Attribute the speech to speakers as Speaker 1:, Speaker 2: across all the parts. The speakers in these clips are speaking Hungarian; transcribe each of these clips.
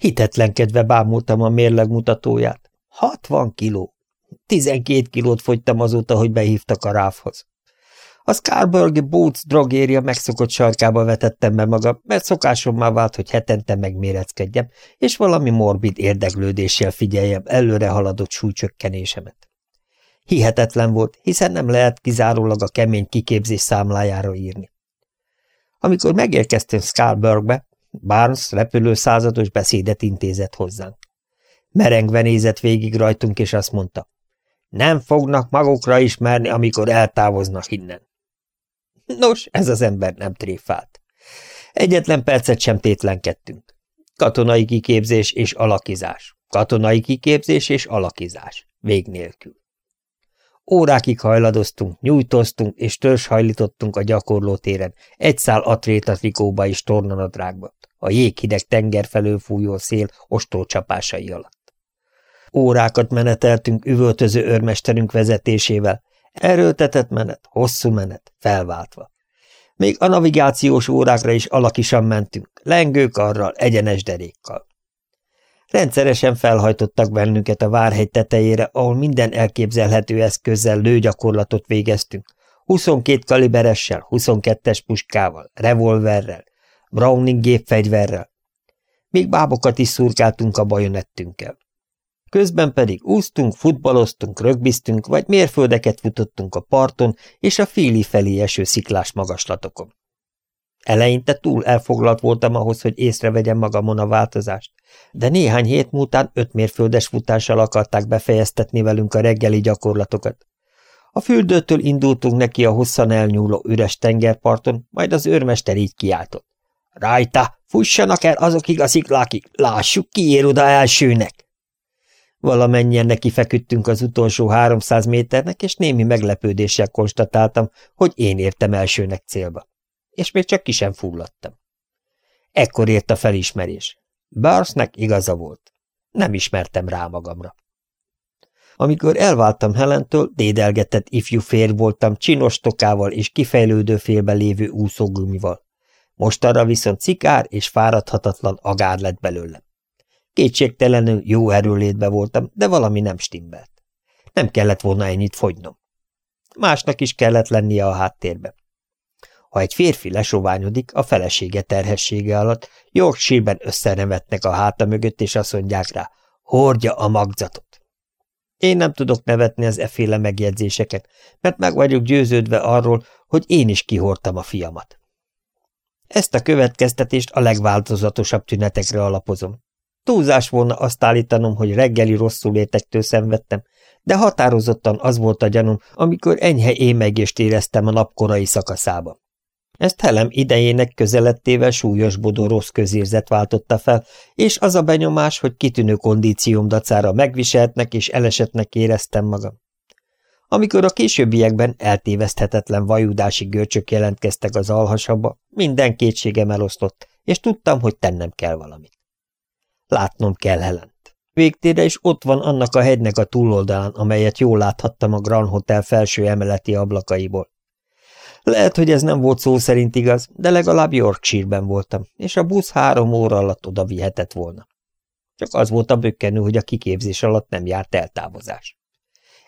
Speaker 1: Hitetlenkedve bámultam a mérleg mutatóját. 60 kiló. 12 kilót fogytam azóta, hogy behívtak a ráfhoz. A Scarburgi Boots drogéria megszokott sarkába vetettem be magam, mert szokásommá vált, hogy hetente megméreckedjem, és valami morbid érdeklődéssel figyeljem előre haladott súlycsökkenésemet. Hihetetlen volt, hiszen nem lehet kizárólag a kemény kiképzés számlájára írni. Amikor megérkeztem Scarburgbe, Barnes repülő százados beszédet intézett hozzánk. Merengve nézett végig rajtunk, és azt mondta, nem fognak magukra ismerni, amikor eltávoznak innen. Nos, ez az ember nem tréfált. Egyetlen percet sem tétlenkedtünk. Katonai kiképzés és alakizás. Katonai kiképzés és alakizás. Vég nélkül. Órákig hajladoztunk, nyújtoztunk és törzshajlítottunk a gyakorlótéren, egy szál atréta trikóba és tornanadrágba, a jéghideg tenger felől fújó szél ostorcsapásai alatt. Órákat meneteltünk üvöltöző örmesterünk vezetésével, erőltetett menet, hosszú menet, felváltva. Még a navigációs órákra is alakisan mentünk, lengőkarral, egyenes derékkal. Rendszeresen felhajtottak bennünket a várhegy tetejére, ahol minden elképzelhető eszközzel lőgyakorlatot végeztünk. 22 kaliberessel, 22-es puskával, revolverrel, Browning gépfegyverrel. Még bábokat is szurkáltunk a bajonettünkkel. Közben pedig úsztunk, futballoztunk, rögbiztünk, vagy mérföldeket futottunk a parton és a féli felé eső sziklás magaslatokon. Eleinte túl elfoglalt voltam ahhoz, hogy észrevegyem magamon a változást, de néhány hét múltán öt mérföldes futással akarták befejeztetni velünk a reggeli gyakorlatokat. A fürdőtől indultunk neki a hosszan elnyúló üres tengerparton, majd az őrmester így kiáltott. Rajta, fussanak el azokig a sziklákig, lássuk, ki ér oda elsőnek! Valamennyien neki feküdtünk az utolsó háromszáz méternek, és némi meglepődéssel konstatáltam, hogy én értem elsőnek célba. És még csak ki sem fulladtam. Ekkor ért a felismerés. Barsnek igaza volt. Nem ismertem rá magamra. Amikor elváltam Helentől, dédelgetett ifjú férj voltam csinos tokával és kifejlődő félbe lévő úszógumival. Mostanra viszont cikár és fáradhatatlan agár lett belőlem. Kétségtelenül jó erőlétbe voltam, de valami nem stimmelt. Nem kellett volna ennyit fogynom. Másnak is kellett lennie a háttérben. Ha egy férfi lesoványodik, a felesége terhessége alatt, Yorkshire-ben összenevetnek a háta mögött, és azt mondják rá, hordja a magzatot. Én nem tudok nevetni az eféle megjegyzéseket, mert meg vagyok győződve arról, hogy én is kihordtam a fiamat. Ezt a következtetést a legváltozatosabb tünetekre alapozom. Túlzás volna azt állítanom, hogy reggeli rosszul létektől szenvedtem, de határozottan az volt a gyanúm, amikor enyhe émegést éreztem a napkorai szakaszában. Ezt Helem idejének közelettével súlyosbodó rossz közérzet váltotta fel, és az a benyomás, hogy kitűnő kondícióm dacára megviseltnek és elesetnek éreztem magam. Amikor a későbbiekben eltéveszthetetlen vajudási görcsök jelentkeztek az alhasaba, minden kétségem elosztott, és tudtam, hogy tennem kell valamit. Látnom kell Helent. Végtére is ott van annak a hegynek a túloldalán, amelyet jól láthattam a Grand Hotel felső emeleti ablakaiból. Lehet, hogy ez nem volt szó szerint igaz, de legalább Yorkshire-ben voltam, és a busz három óra alatt oda vihetett volna. Csak az volt a bökkenő, hogy a kiképzés alatt nem járt eltávozás.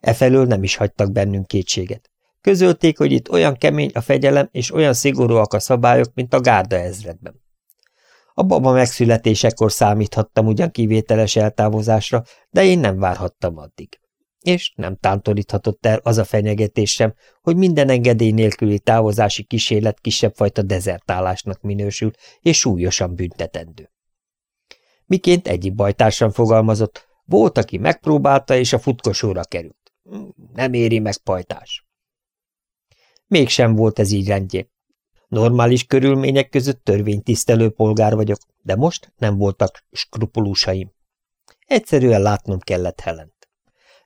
Speaker 1: Efelől nem is hagytak bennünk kétséget. Közölték, hogy itt olyan kemény a fegyelem és olyan szigorúak a szabályok, mint a gárda ezredben. A baba megszületésekor számíthattam ugyan kivételes eltávozásra, de én nem várhattam addig. És nem tántoríthatott el az a fenyegetés sem, hogy minden engedély nélküli távozási kísérlet kisebb fajta dezertálásnak minősül, és súlyosan büntetendő. Miként egyik bajtársam fogalmazott, volt, aki megpróbálta, és a futkosóra került. Nem éri meg pajtás. Mégsem volt ez így rendjén. Normális körülmények között törvénytisztelő polgár vagyok, de most nem voltak skrupulusaim. Egyszerűen látnom kellett Helent.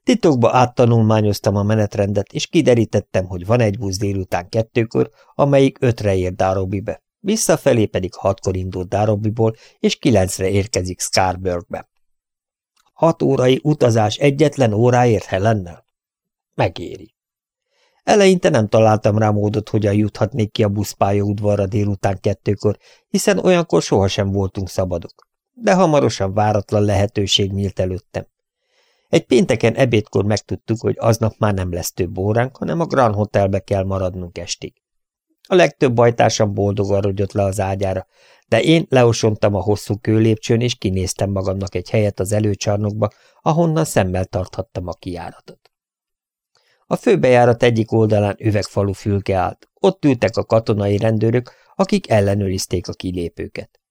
Speaker 1: Titokba áttanulmányoztam a menetrendet, és kiderítettem, hogy van egy busz délután kettőkor, amelyik ötre ér Darobibe, visszafelé pedig hatkor indult Darobiból, és kilencre érkezik Scarburgbe. Hat órai utazás egyetlen óráért Helennel? Megéri. Eleinte nem találtam rá módot, hogyan juthatnék ki a buszpályaudvarra délután kettőkor, hiszen olyankor sohasem voltunk szabadok. de hamarosan váratlan lehetőség nyílt előttem. Egy pénteken ebédkor megtudtuk, hogy aznap már nem lesz több óránk, hanem a Grand Hotelbe kell maradnunk estig. A legtöbb bajtársam boldogan rogyott le az ágyára, de én leosontam a hosszú kőlépcsőn, és kinéztem magamnak egy helyet az előcsarnokba, ahonnan szemmel tarthattam a kiáratot. A főbejárat egyik oldalán üvegfalú fülke állt, ott ültek a katonai rendőrök, akik ellenőrizték a kilépőket.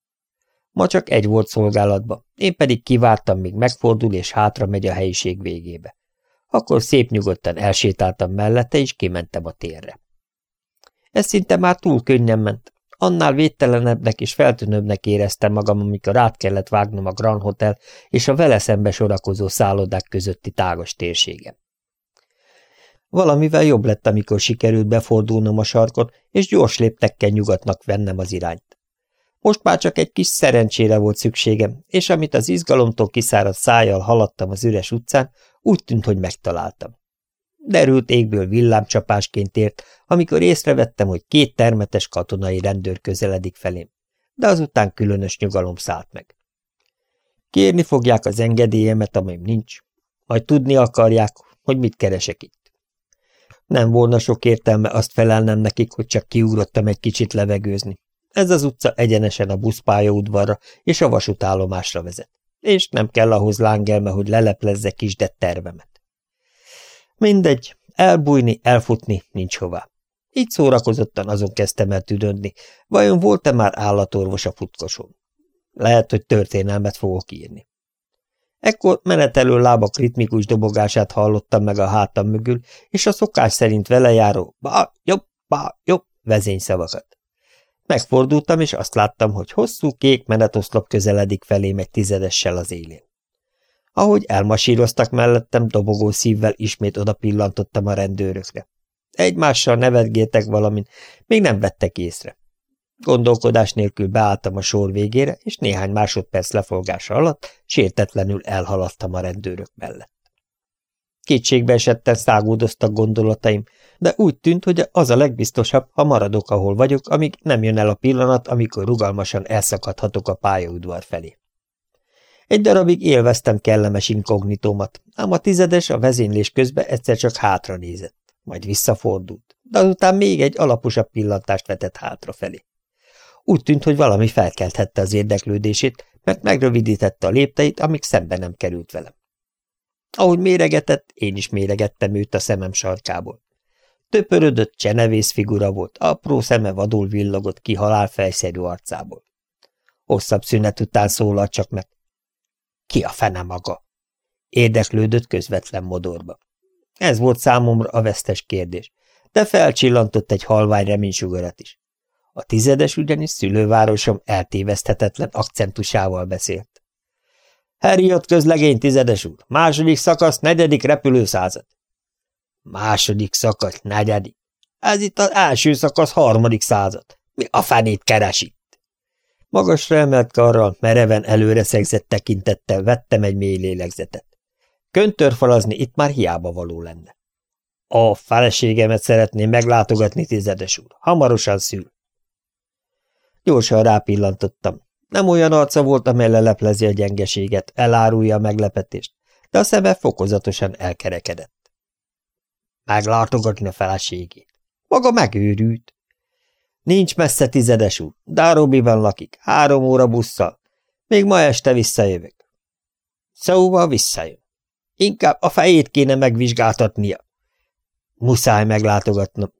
Speaker 1: Ma csak egy volt szolgálatban, én pedig kivártam, míg megfordul és hátra megy a helyiség végébe. Akkor szép nyugodtan elsétáltam mellette, és kimentem a térre. Ez szinte már túl könnyen ment. Annál védtelenebbnek és feltűnőbbnek éreztem magam, amikor át kellett vágnom a Grand Hotel és a vele szembe sorakozó szállodák közötti tágos térségem. Valamivel jobb lett, amikor sikerült befordulnom a sarkot, és gyors léptekkel nyugatnak vennem az irányt. Most már csak egy kis szerencsére volt szükségem, és amit az izgalomtól kiszáradt szájjal haladtam az üres utcán, úgy tűnt, hogy megtaláltam. Derült égből villámcsapásként ért, amikor észrevettem, hogy két termetes katonai rendőr közeledik felém, de azután különös nyugalom szállt meg. Kérni fogják az engedélyemet, amely nincs, majd tudni akarják, hogy mit keresek itt. Nem volna sok értelme azt felelnem nekik, hogy csak kiugrottam egy kicsit levegőzni. Ez az utca egyenesen a buszpályaudvarra és a vasútállomásra vezet, és nem kell ahhoz lángelme, hogy leleplezze kisdett tervemet. Mindegy, elbújni, elfutni nincs hová. Így szórakozottan azon kezdtem el tüdödni, vajon volt-e már állatorvos a futkoson? Lehet, hogy történelmet fogok írni. Ekkor menetelő lábak ritmikus dobogását hallottam meg a hátam mögül, és a szokás szerint vele járó bá, jobb, bá, jobb vezényszavakat. Megfordultam, és azt láttam, hogy hosszú kék menetoszlop közeledik felém egy tizedessel az élén. Ahogy elmasíroztak mellettem, dobogó szívvel ismét oda pillantottam a rendőrökre. Egymással nevetgéltek valamin, még nem vettek észre. Gondolkodás nélkül beálltam a sor végére, és néhány másodperc lefolgása alatt sértetlenül elhaladtam a rendőrök mellett. Kétségbe esetten szágódoztak gondolataim, de úgy tűnt, hogy az a legbiztosabb, ha maradok, ahol vagyok, amíg nem jön el a pillanat, amikor rugalmasan elszakadhatok a pályaudvar felé. Egy darabig élveztem kellemes inkognitómat, ám a tizedes a vezénylés közben egyszer csak hátra nézett, majd visszafordult, de azután még egy alaposabb pillantást vetett hátrafelé. Úgy tűnt, hogy valami felkelthette az érdeklődését, mert megrövidítette a lépteit, amíg szembe nem került velem. Ahogy méregetett, én is méregettem őt a szemem sarkából. Töpörödött, csenevész figura volt, apró szeme vadul villogott ki halálfejszerű arcából. Hosszabb szünet után szólalt csak meg. Ki a fene maga? Érdeklődött közvetlen modorba. Ez volt számomra a vesztes kérdés, de felcsillantott egy halvány reménysugarat is. A tizedes ugyanis szülővárosom eltéveszthetetlen akcentusával beszélt. Herriot közlegény, tizedes úr. Második szakasz, negyedik repülőszázad. Második szakasz, negyedik. Ez itt az első szakasz, harmadik század. Mi a fenét keres itt? Magasra emelt karral, mereven előre szegzett tekintettel vettem egy mély lélegzetet. Köntörfalazni itt már hiába való lenne. A feleségemet szeretném meglátogatni, tizedes úr. Hamarosan szül. Gyorsan rápillantottam. Nem olyan arca volt, amely leleplezi a gyengeséget, elárulja a meglepetést, de a szeme fokozatosan elkerekedett. Meglátogatni a feleségét. Maga megőrült. Nincs messze tizedes úr, Dárobiban lakik, három óra busszal. Még ma este visszajövök. Szóval visszajön. Inkább a fejét kéne megvizsgáltatnia. Muszáj meglátogatnom.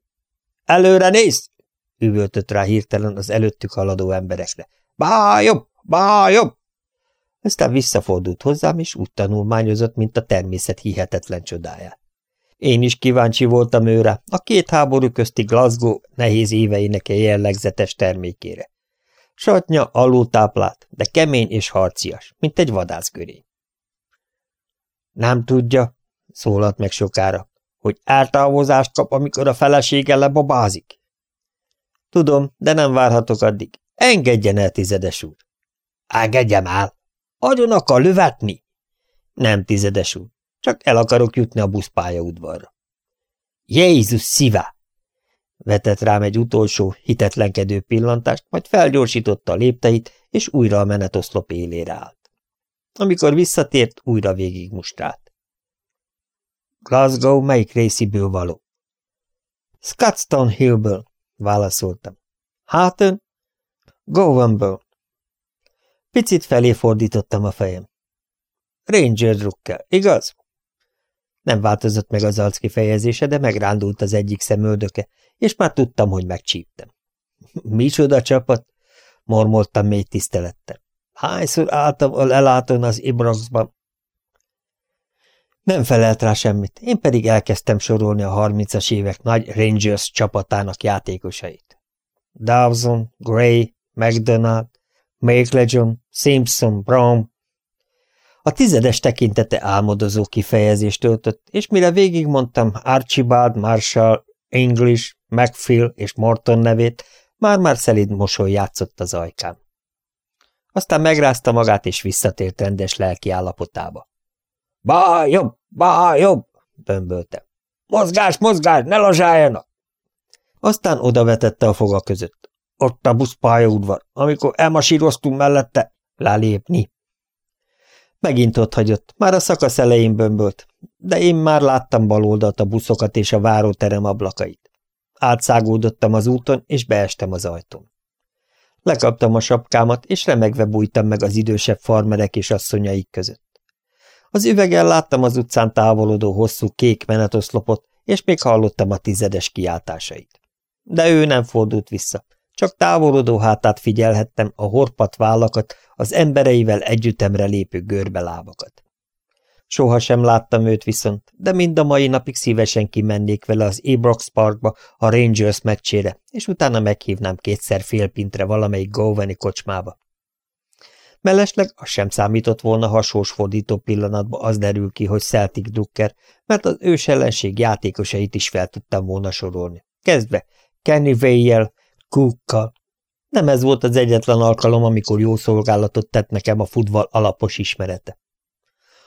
Speaker 1: Előre nézd! üvöltött rá hirtelen az előttük haladó emberekre. Bájobb! Bájobb! Aztán visszafordult hozzám, és úgy tanulmányozott, mint a természet hihetetlen csodáját. Én is kíváncsi voltam őre, a két háború közti Glasgow nehéz éveinek egy jellegzetes termékére. Satnya alultáplált, de kemény és harcias, mint egy vadászgörény. Nem tudja, szólalt meg sokára, hogy eltávozást kap, amikor a felesége lebabázik. Tudom, de nem várhatok addig. Engedjen el, tizedes úr. Engedjem el. Agyon akar lövetni? Nem, tizedes úr. Csak el akarok jutni a buszpálya udvarra. Jézus szívá! Vetett rám egy utolsó, hitetlenkedő pillantást, majd felgyorsította a lépteit, és újra a menetoszlop élére állt. Amikor visszatért, újra végigmustrált. Glasgow melyik résziből való? Scotstown Hillből, válaszoltam. Hát ön? Gowanből. Picit felé fordítottam a fejem. Ranger drukkel, igaz? Nem változott meg az arc kifejezése, de megrándult az egyik szemöldöke, és már tudtam, hogy megcsíptem. Micsoda csapat? mormoltam mély tisztelettel. Hányszor álltam a leláton az Ibraxban? Nem felelt rá semmit, én pedig elkezdtem sorolni a harmincas évek nagy Rangers csapatának játékosait. Dawson, Gray, McDonald, McLeod, Simpson, Brown, a tizedes tekintete álmodozó kifejezést öltött, és mire végigmondtam Archibald, Marshall, English, McPhill és Morton nevét, már-már szelid mosoly játszott az ajkán. Aztán megrázta magát, és visszatért rendes lelki állapotába. – Bá, jobb, bá, jobb! – bömbölte. – Mozgás, mozgás, ne lazsáljanak! Aztán odavetette a foga között. Ott a buszpályaudvar, amikor elmasíroztunk mellette, lálépni. Megint ott hagyott, már a szakasz elején bömbölt, de én már láttam baloldalt a buszokat és a váróterem ablakait. Átszágódottam az úton, és beestem az ajtón. Lekaptam a sapkámat, és remegve bújtam meg az idősebb farmerek és asszonyaik között. Az üvegen láttam az utcán távolodó hosszú kék menetoszlopot, és még hallottam a tizedes kiáltásait. De ő nem fordult vissza, csak távolodó hátát figyelhettem, a horpat vállakat, az embereivel együttemre lépő görbe lábakat. Soha sem láttam őt viszont, de mind a mai napig szívesen kimennék vele az Ebrox Parkba a Rangers meccsére, és utána meghívnám kétszer félpintre valamelyik Goveni kocsmába. Mellesleg az sem számított volna hasonlós fordító pillanatban az derül ki, hogy Celtic Drucker, mert az ős ellenség játékosait is fel tudtam volna sorolni. Kezdve Kenny Way-jel, Cookkal. Nem ez volt az egyetlen alkalom, amikor jó szolgálatot tett nekem a futball alapos ismerete.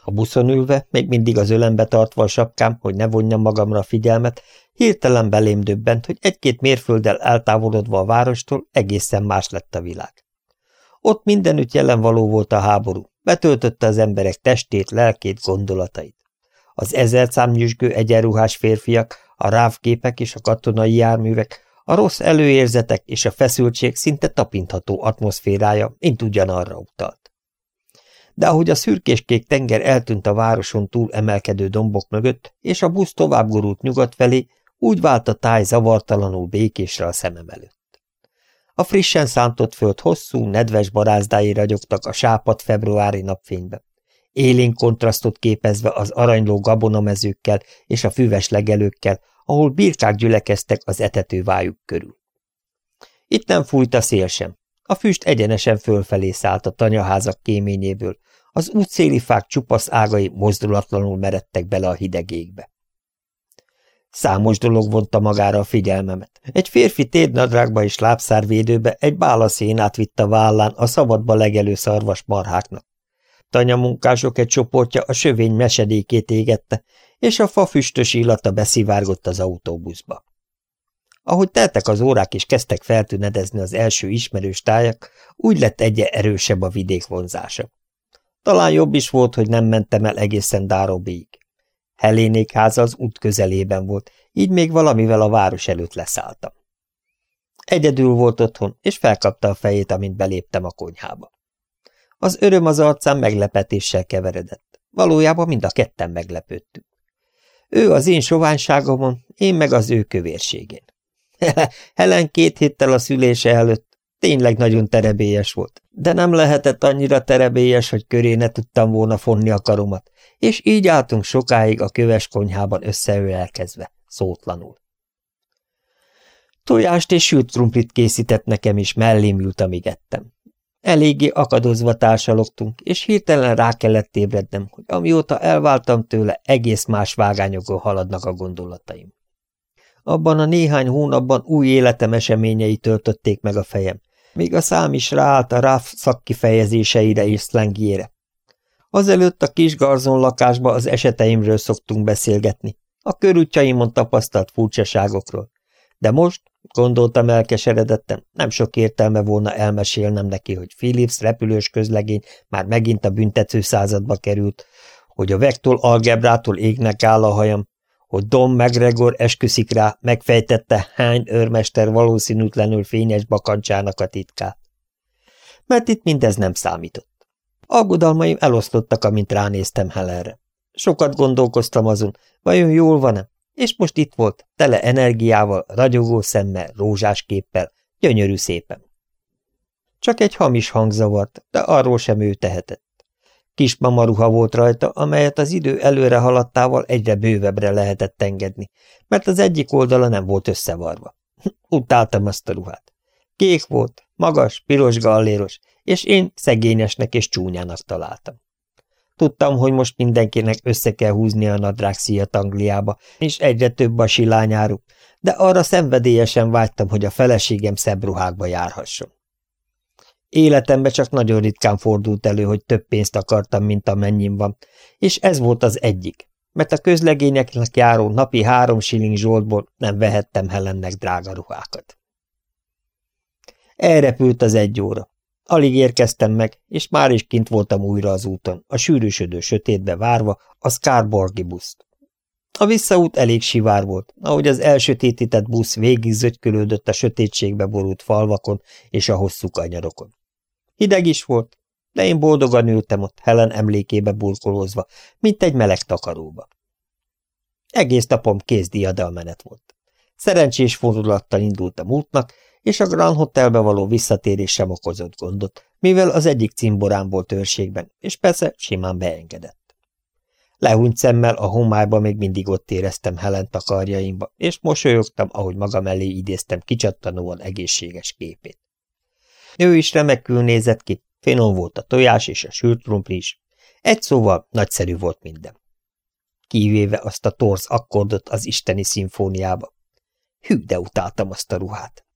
Speaker 1: A buszon ülve, még mindig az ölembe tartva a sapkám, hogy ne vonjam magamra a figyelmet, hirtelen belém döbbent, hogy egy-két mérfölddel eltávolodva a várostól egészen más lett a világ. Ott mindenütt jelen való volt a háború, betöltötte az emberek testét, lelkét, gondolatait. Az ezer számnyüzsgő egyenruhás férfiak, a rávképek és a katonai járművek, a rossz előérzetek és a feszültség szinte tapintható atmoszférája mind ugyanarra utalt. De ahogy a szürkéskék tenger eltűnt a városon túl emelkedő dombok mögött, és a busz tovább gurult nyugat felé, úgy vált a táj zavartalanul békésre a szemem előtt. A frissen szántott föld hosszú, nedves barázdái ragyogtak a sápat februári napfénybe, élénk kontrasztot képezve az aranyló gabonamezőkkel és a füves legelőkkel, ahol birkák gyülekeztek az etető vájuk körül. Itt nem fújt a szél sem. A füst egyenesen fölfelé szállt a tanyaházak kéményéből, az útszéli fák csupasz ágai mozdulatlanul meredtek bele a hideg égbe. Számos dolog vonta magára a figyelmemet. Egy férfi tédnadrágba és lábszárvédőbe egy bálaszénát vitt a vállán a szabadba legelő szarvas marháknak. Tanyamunkások egy csoportja a sövény mesedékét égette, és a fa füstös illata beszivárgott az autóbuszba. Ahogy teltek az órák és kezdtek feltűnedezni az első ismerős tájak, úgy lett egyre erősebb a vidék vonzása. Talán jobb is volt, hogy nem mentem el egészen Dárobéig. Helénék háza az út közelében volt, így még valamivel a város előtt leszálltam. Egyedül volt otthon, és felkapta a fejét, amint beléptem a konyhába. Az öröm az arcán meglepetéssel keveredett. Valójában mind a ketten meglepődtünk. Ő az én soványságomon, én meg az ő kövérségén. Helen két héttel a szülése előtt tényleg nagyon terebélyes volt, de nem lehetett annyira terebélyes, hogy köré ne tudtam volna fonni a karomat, és így álltunk sokáig a köves konyhában összeölelkezve, szótlanul. Tojást és sült krumplit készített nekem, és mellém ült, amíg ettem. Eléggé akadozva társalogtunk, és hirtelen rá kellett ébrednem, hogy amióta elváltam tőle, egész más vágányokon haladnak a gondolataim. Abban a néhány hónapban új életem eseményei töltötték meg a fejem, még a szám is ráállt a ráf szakkifejezéseire és szlengjére. Azelőtt a kis garzon lakásba az eseteimről szoktunk beszélgetni, a körútjaimon tapasztalt furcsaságokról, De most, gondoltam elkeseredetten, nem sok értelme volna elmesélnem neki, hogy Philips repülős közlegény már megint a büntető századba került, hogy a vektol algebrától égnek áll a hajam, hogy Dom McGregor esküszik rá, megfejtette hány őrmester valószínűtlenül fényes bakancsának a titkát. Mert itt mindez nem számított. Aggodalmaim elosztottak, amint ránéztem Helenre. Sokat gondolkoztam azon, vajon jól van-e, és most itt volt, tele energiával, ragyogó szemmel, rózsás képpel, gyönyörű szépen. Csak egy hamis hang zavart, de arról sem ő tehetett. Kis mamaruha volt rajta, amelyet az idő előre haladtával egyre bővebbre lehetett engedni, mert az egyik oldala nem volt összevarva. Utáltam azt a ruhát. Kék volt, magas, piros galléros, és én szegényesnek és csúnyának találtam. Tudtam, hogy most mindenkinek össze kell húzni a nadrág Angliába, és egyre több a silányáru, de arra szenvedélyesen vágytam, hogy a feleségem szebb ruhákba járhasson. Életemben csak nagyon ritkán fordult elő, hogy több pénzt akartam, mint amennyim van, és ez volt az egyik, mert a közlegényeknek járó napi három shilling zsoltból nem vehettem Helennek drága ruhákat. Elrepült az egy óra. Alig érkeztem meg, és már is kint voltam újra az úton, a sűrűsödő sötétbe várva a Scarborgi buszt. A visszaút elég sivár volt, ahogy az elsötétített busz végig zögykölődött a sötétségbe borult falvakon és a hosszú kanyarokon. Hideg is volt, de én boldogan ültem ott Helen emlékébe burkolózva, mint egy meleg takaróba. Egész napom kézdiadalmenet volt. Szerencsés fordulattal indultam útnak, és a Grand Hotelbe való visszatérés sem okozott gondot, mivel az egyik cimborám volt őrségben, és persze simán beengedett. Lehúnyt szemmel a homályba még mindig ott éreztem Helen takarjaimba, és mosolyogtam, ahogy magam elé idéztem kicsattanóan egészséges képét. Ő is remekül nézett ki, finom volt a tojás és a sült krumpli is. Egy szóval nagyszerű volt minden. Kivéve azt a torz akkordot az isteni szimfóniába. Hű, de utáltam azt a ruhát.